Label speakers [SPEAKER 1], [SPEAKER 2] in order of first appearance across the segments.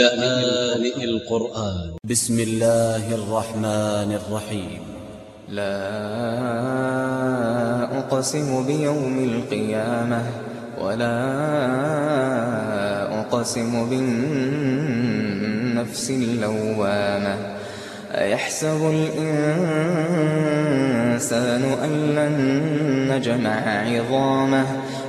[SPEAKER 1] لآن القرآن. ب س م الله الرحمن الرحيم
[SPEAKER 2] لا أقسم بيوم القيامة ولا أقسم بالنفس اللوامة. أيحسب الإنسان أن لن نجمع عظامه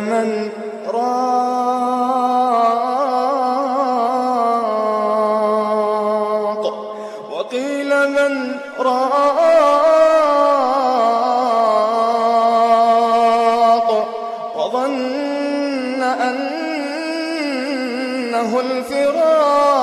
[SPEAKER 2] من راق. وقيل من راق. وظن أنه الفراق.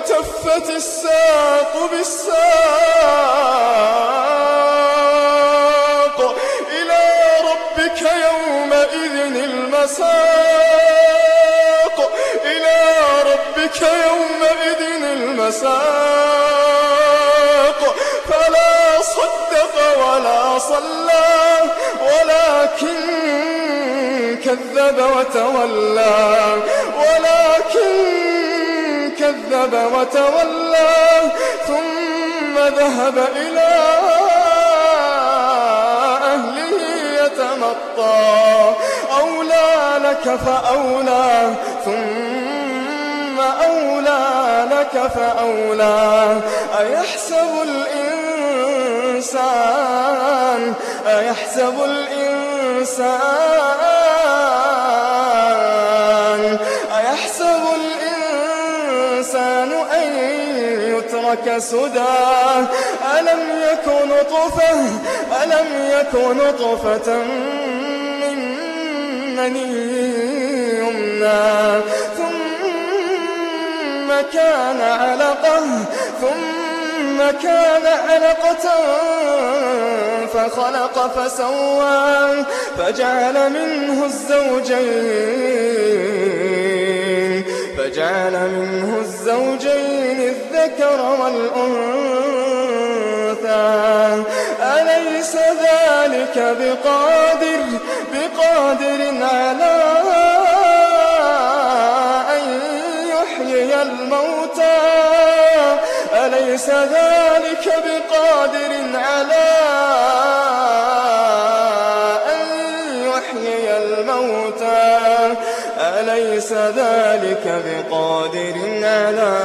[SPEAKER 2] والتفت الساق بالساق إلى ربك يومئذ المساق. إلى ربك يومئذ المساق. فلا صدق ولا صلى ولكن كذب وتولى. كذب وتولى ثم ذهب إلى أهله يتمطى. أولى لك فأولى ثم أولى لك فأولى. أيحسب الإنسان أيحسب الإنسان يترك سدى. ألم يكن نطفة؟ ألم يكن نطفة من مني يمنى. ثم كان علقة ثم كان علقة فخلق فسوى فجعل منه الزوجين. جعل منه الزوجين الذكر والأنثى. أليس ذلك بقادر بقادر على أن يحيي الموتى؟ أليس ذلك بقادر على أليس ذلك بقادر على